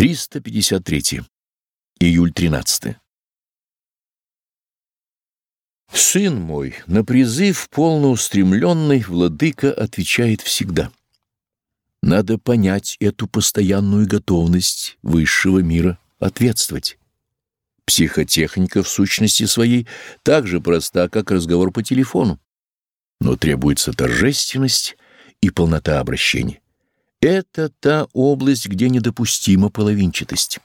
353. Июль 13. Сын мой, на призыв полноустремленный владыка отвечает всегда. Надо понять эту постоянную готовность высшего мира ответствовать. Психотехника в сущности своей так же проста, как разговор по телефону, но требуется торжественность и полнота обращения. Это та область, где недопустима половинчатость.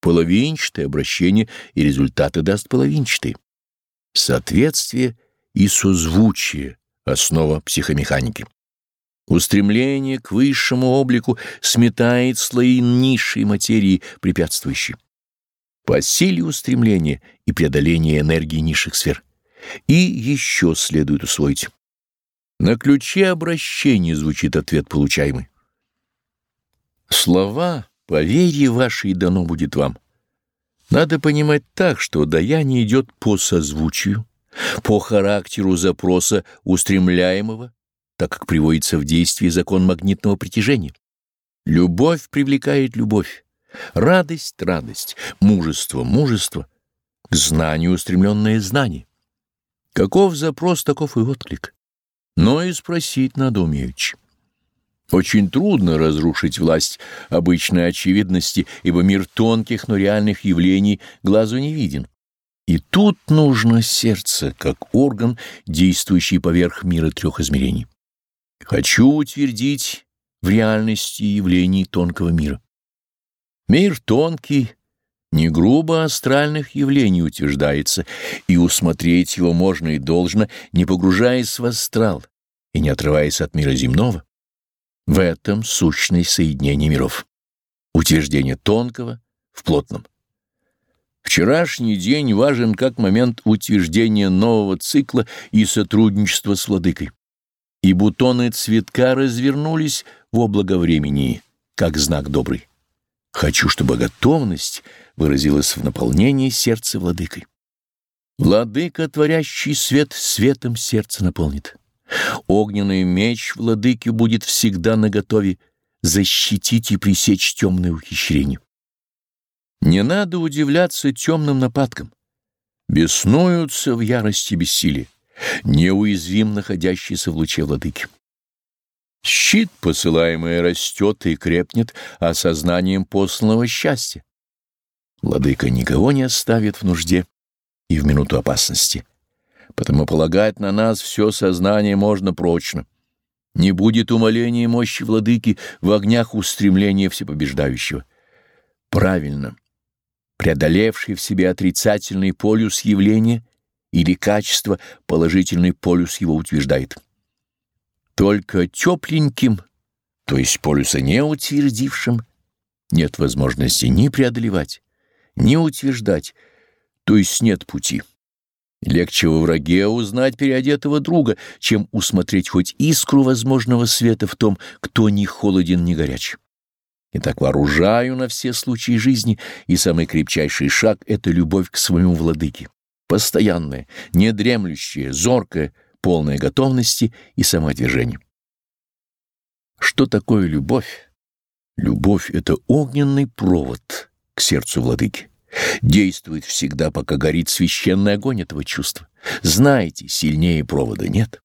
Половинчатое обращение и результаты даст половинчатые. Соответствие и созвучие — основа психомеханики. Устремление к высшему облику сметает слои низшей материи препятствующие. По силе устремления и преодоления энергии низших сфер. И еще следует усвоить. На ключе обращения звучит ответ получаемый. Слова «по вере вашей дано будет вам» надо понимать так, что даяние идет по созвучию, по характеру запроса устремляемого, так как приводится в действие закон магнитного притяжения. Любовь привлекает любовь, радость — радость, мужество — мужество, к знанию устремленное знание. Каков запрос, таков и отклик. Но и спросить надо умеючи. Очень трудно разрушить власть обычной очевидности, ибо мир тонких, но реальных явлений глазу не виден. И тут нужно сердце, как орган, действующий поверх мира трех измерений. Хочу утвердить в реальности явлений тонкого мира. Мир тонкий, не грубо астральных явлений утверждается, и усмотреть его можно и должно, не погружаясь в астрал и не отрываясь от мира земного. В этом сущность соединения миров. Утверждение тонкого в плотном. Вчерашний день важен как момент утверждения нового цикла и сотрудничества с владыкой. И бутоны цветка развернулись в облаговремении, как знак добрый. Хочу, чтобы готовность выразилась в наполнении сердца владыкой. Владыка, творящий свет, светом сердце наполнит. Огненный меч владыки будет всегда наготове защитить и пресечь темное ухищрение. Не надо удивляться темным нападкам. Беснуются в ярости бессилия, неуязвим находящийся в луче владыки. Щит, посылаемый, растет и крепнет осознанием посланного счастья. Владыка никого не оставит в нужде и в минуту опасности потому полагать на нас все сознание можно прочно. Не будет умоления мощи владыки в огнях устремления всепобеждающего. Правильно, преодолевший в себе отрицательный полюс явления или качество, положительный полюс его утверждает. Только тепленьким, то есть полюса не утвердившим, нет возможности ни преодолевать, ни утверждать, то есть нет пути. Легче во враге узнать переодетого друга, чем усмотреть хоть искру возможного света в том, кто ни холоден, ни горяч. Итак, вооружаю на все случаи жизни, и самый крепчайший шаг — это любовь к своему владыке. Постоянная, недремлющая, зоркая, полная готовности и самоотвержения. Что такое любовь? Любовь — это огненный провод к сердцу владыки. Действует всегда, пока горит священный огонь этого чувства. Знаете, сильнее провода нет.